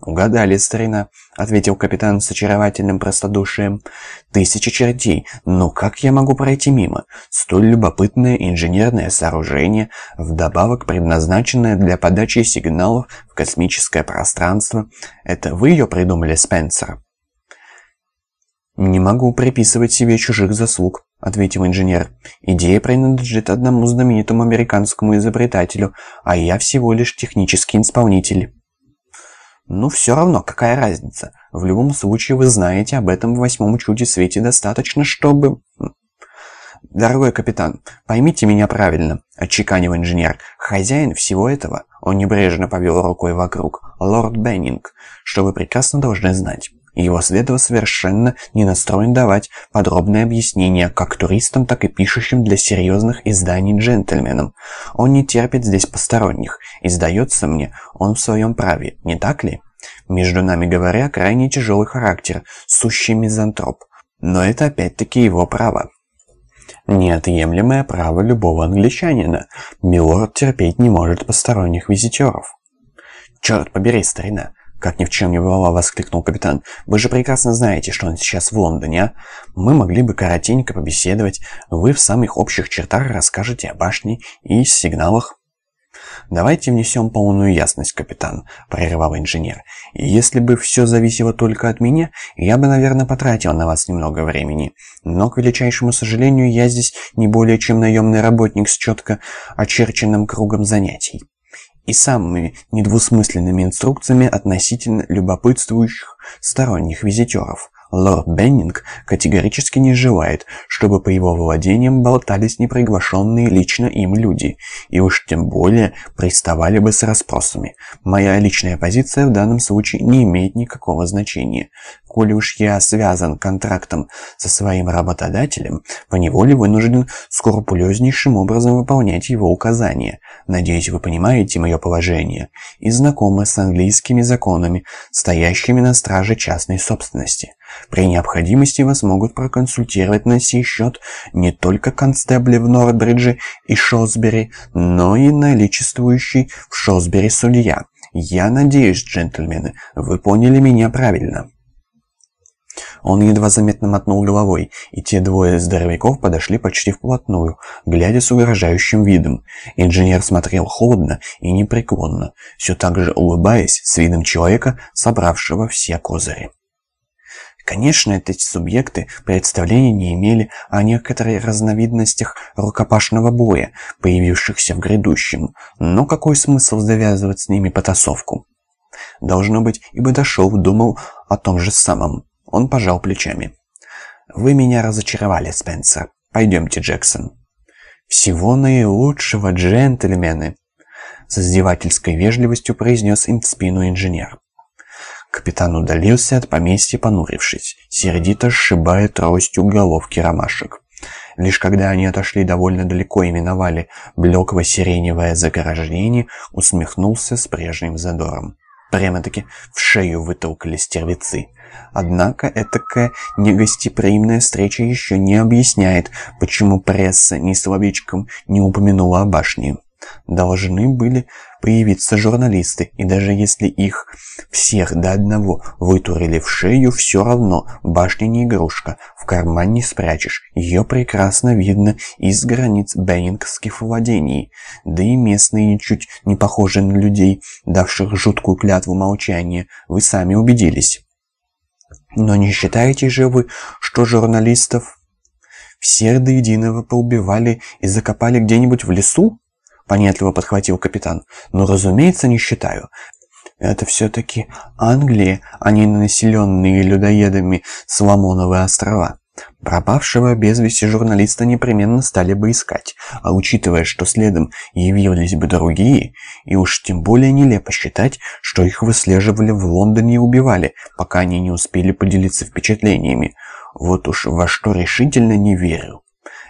«Угадали, старина», — ответил капитан с очаровательным простодушием. «Тысячи чертей, но как я могу пройти мимо? Столь любопытное инженерное сооружение, вдобавок предназначенное для подачи сигналов в космическое пространство. Это вы ее придумали, Спенсер?» «Не могу приписывать себе чужих заслуг», — ответил инженер. «Идея принадлежит одному знаменитому американскому изобретателю, а я всего лишь технический исполнитель». Ну, все равно, какая разница? В любом случае, вы знаете об этом в восьмом чуде свете достаточно, чтобы... «Дорогой капитан, поймите меня правильно», — отчеканил инженер. «Хозяин всего этого, он небрежно повел рукой вокруг, лорд Беннинг, что вы прекрасно должны знать. Его следовало совершенно не настроен давать подробные объяснения как туристам, так и пишущим для серьезных изданий джентльменам. Он не терпит здесь посторонних, и, сдается мне, он в своем праве, не так ли? Между нами говоря, крайне тяжелый характер, сущий мизантроп. Но это опять-таки его право. Неотъемлемое право любого англичанина. Милорд терпеть не может посторонних визитеров. «Черт побери, старина!» «Как ни в чем не бывало», — воскликнул капитан. «Вы же прекрасно знаете, что он сейчас в Лондоне, а? Мы могли бы коротенько побеседовать. Вы в самых общих чертах расскажете о башне и сигналах». «Давайте внесем полную ясность, капитан», — прерывал инженер. И «Если бы все зависело только от меня, я бы, наверное, потратил на вас немного времени. Но, к величайшему сожалению, я здесь не более чем наемный работник с четко очерченным кругом занятий и самыми недвусмысленными инструкциями относительно любопытствующих сторонних визитеров. Лорд Беннинг категорически не желает, чтобы по его владениям болтались неприглашенные лично им люди, и уж тем более приставали бы с расспросами. Моя личная позиция в данном случае не имеет никакого значения. Коли уж я связан контрактом со своим работодателем, поневоле вынужден скрупулезнейшим образом выполнять его указания. Надеюсь, вы понимаете мое положение и знакомы с английскими законами, стоящими на страже частной собственности. При необходимости вас могут проконсультировать на сей счет не только констебли в Нордбридже и Шосбери, но и наличествующий в Шосбери судья. Я надеюсь, джентльмены, вы поняли меня правильно. Он едва заметно мотнул головой, и те двое здоровяков подошли почти вплотную, глядя с угрожающим видом. Инженер смотрел холодно и непреклонно, все так же улыбаясь с видом человека, собравшего все козыри. Конечно, эти субъекты представления не имели о некоторых разновидностях рукопашного боя, появившихся в грядущем, но какой смысл завязывать с ними потасовку? Должно быть, ибо дошел, думал о том же самом. Он пожал плечами. «Вы меня разочаровали, Спенсер. Пойдемте, Джексон». «Всего наилучшего, джентльмены!» С издевательской вежливостью произнес им в спину инженер. Капитан удалился от поместья, понурившись, сердито сшибая тростью головки ромашек. Лишь когда они отошли довольно далеко и миновали блекло-сиреневое заграждение, усмехнулся с прежним задором. Прямо-таки в шею вытолкали стервецы. Однако этакая негостеприимная встреча еще не объясняет, почему пресса ни словечком не упомянула о башне. Должны были появиться журналисты, и даже если их всех до одного вытурили в шею, все равно башня не игрушка, в карман не спрячешь, ее прекрасно видно из границ беннингских владений, да и местные ничуть не похожи на людей, давших жуткую клятву молчания, вы сами убедились. Но не считаете же вы, что журналистов всех до единого поубивали и закопали где-нибудь в лесу? Понятливо подхватил капитан. «Ну, разумеется, не считаю. Это все-таки Англия, а не населенные людоедами Соломоновые острова. Пропавшего без вести журналиста непременно стали бы искать, а учитывая, что следом явились бы другие, и уж тем более нелепо считать, что их выслеживали в Лондоне и убивали, пока они не успели поделиться впечатлениями. Вот уж во что решительно не верю.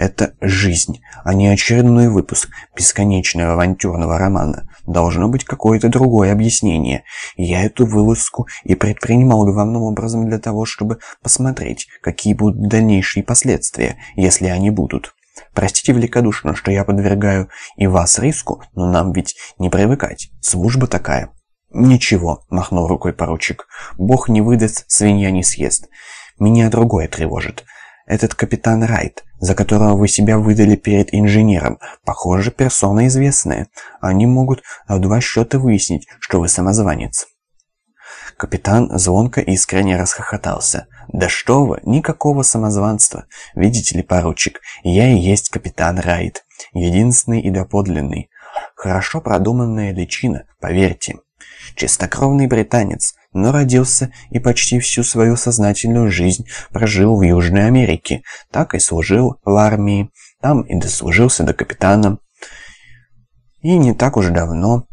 Это жизнь, а не очередной выпуск бесконечного авантюрного романа. Должно быть какое-то другое объяснение. Я эту вылазку и предпринимал главным образом для того, чтобы посмотреть, какие будут дальнейшие последствия, если они будут. Простите великодушно, что я подвергаю и вас риску, но нам ведь не привыкать. Служба такая. «Ничего», — махнул рукой поручик. «Бог не выдаст, свинья не съест. Меня другое тревожит. Этот капитан Райт, за которого вы себя выдали перед инженером, похоже, персона известная. Они могут в два счета выяснить, что вы самозванец». Капитан звонко искренне расхохотался. «Да что вы, никакого самозванства. Видите ли, поручик, я и есть капитан Райт, единственный и доподлинный. Хорошо продуманная личина, поверьте. Чистокровный британец, но родился и почти всю свою сознательную жизнь прожил в Южной Америке. Так и служил в армии, там и дослужился до капитана. И не так уж давно,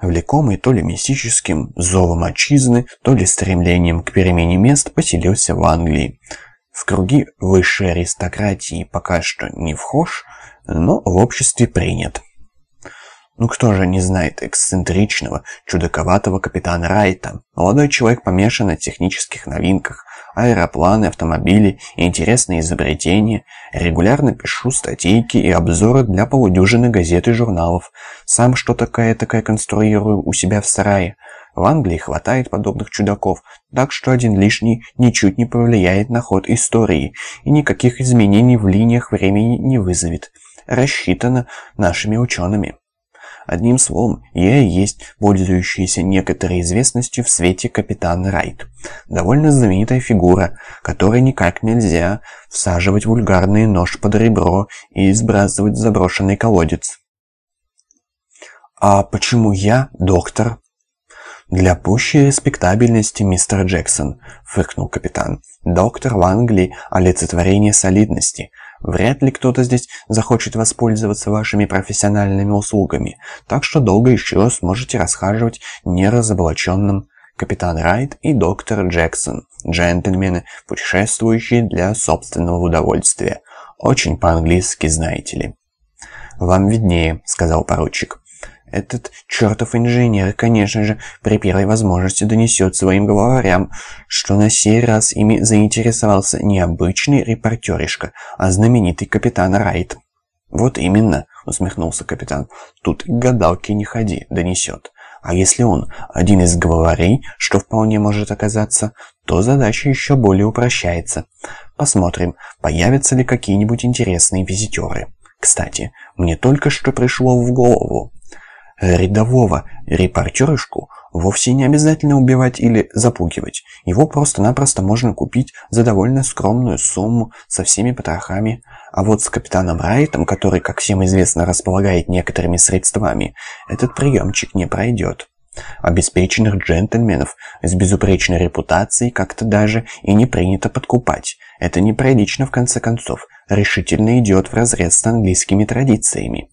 влекомый то ли мистическим зовом отчизны, то ли стремлением к перемене мест, поселился в Англии. В круги высшей аристократии пока что не вхож, но в обществе принят. Ну кто же не знает эксцентричного, чудаковатого капитана Райта? Молодой человек помешан на технических новинках, аэропланы, автомобили и интересные изобретения. Регулярно пишу статейки и обзоры для полудюжины газет и журналов. Сам что такое такая конструирую у себя в сарае. В Англии хватает подобных чудаков, так что один лишний ничуть не повлияет на ход истории и никаких изменений в линиях времени не вызовет. Рассчитано нашими учеными. Одним словом, я и есть пользующийся некоторой известностью в свете капитан Райт. Довольно знаменитая фигура, которой никак нельзя всаживать вульгарный нож под ребро и сбрасывать заброшенный колодец. «А почему я, доктор?» «Для пущей респектабельности, мистер Джексон», — фыркнул капитан. «Доктор в Англии — олицетворение солидности. Вряд ли кто-то здесь захочет воспользоваться вашими профессиональными услугами, так что долго еще сможете расхаживать неразоблаченным. Капитан Райт и доктор Джексон, джентльмены, путешествующие для собственного удовольствия. Очень по-английски, знаете ли. «Вам виднее», — сказал поручик. Этот чертов инженер, конечно же, при первой возможности донесет своим главарям, что на сей раз ими заинтересовался не обычный репортеришка, а знаменитый капитан Райт. «Вот именно», — усмехнулся капитан, — «тут гадалки не ходи, донесет. А если он один из главарей, что вполне может оказаться, то задача еще более упрощается. Посмотрим, появятся ли какие-нибудь интересные визитеры. Кстати, мне только что пришло в голову, рядового репортерышку вовсе не обязательно убивать или запугивать. Его просто-напросто можно купить за довольно скромную сумму со всеми потрохами. А вот с капитаном Райтом, который, как всем известно, располагает некоторыми средствами, этот приемчик не пройдет. Обеспеченных джентльменов с безупречной репутацией как-то даже и не принято подкупать. Это неприлично в конце концов, решительно идет вразрез с английскими традициями.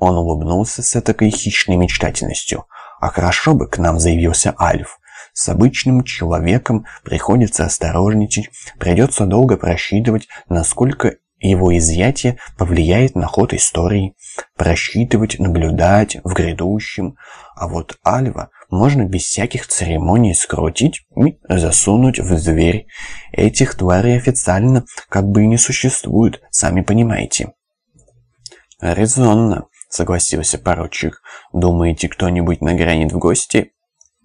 Он улыбнулся с этакой хищной мечтательностью. «А хорошо бы к нам заявился Альф. С обычным человеком приходится осторожничать, придется долго просчитывать, насколько его изъятие повлияет на ход истории, просчитывать, наблюдать в грядущем. А вот Альва можно без всяких церемоний скрутить и засунуть в дверь. Этих тварей официально как бы и не существует, сами понимаете. Резонно. — согласился поручик. «Думаете, кто-нибудь нагрянет в гости?»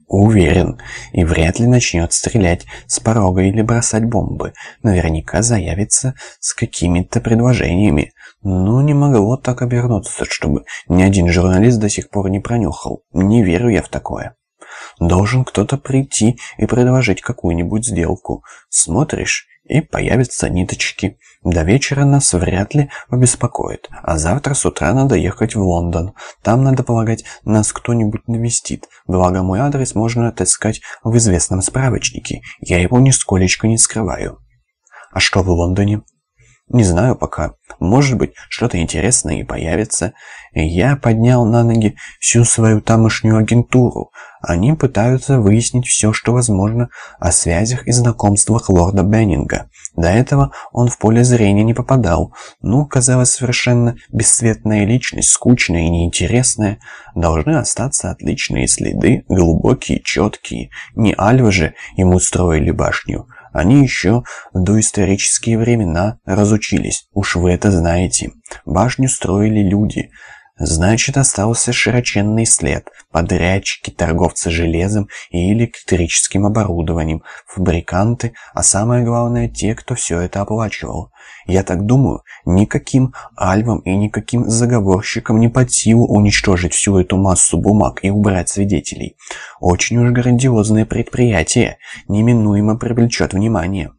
«Уверен. И вряд ли начнет стрелять с порога или бросать бомбы. Наверняка заявится с какими-то предложениями. Но не могло так обернуться, чтобы ни один журналист до сих пор не пронюхал. Не верю я в такое». Должен кто-то прийти и предложить какую-нибудь сделку. Смотришь, и появятся ниточки. До вечера нас вряд ли побеспокоит, а завтра с утра надо ехать в Лондон. Там, надо полагать, нас кто-нибудь навестит. Благо, мой адрес можно отыскать в известном справочнике. Я его нисколечко не скрываю. А что в Лондоне? Не знаю пока. Может быть, что-то интересное и появится. Я поднял на ноги всю свою тамошнюю агентуру. Они пытаются выяснить все, что возможно о связях и знакомствах лорда Беннинга. До этого он в поле зрения не попадал. Ну, казалось, совершенно бесцветная личность, скучная и неинтересная. Должны остаться отличные следы, глубокие, четкие. Не Альва же ему строили башню. Они еще доисторические времена разучились, уж вы это знаете. Башню строили люди, Значит, остался широченный след. Подрядчики, торговцы железом и электрическим оборудованием, фабриканты, а самое главное, те, кто все это оплачивал. Я так думаю, никаким альвам и никаким заговорщикам не под силу уничтожить всю эту массу бумаг и убрать свидетелей. Очень уж грандиозное предприятие, неминуемо привлечет внимание.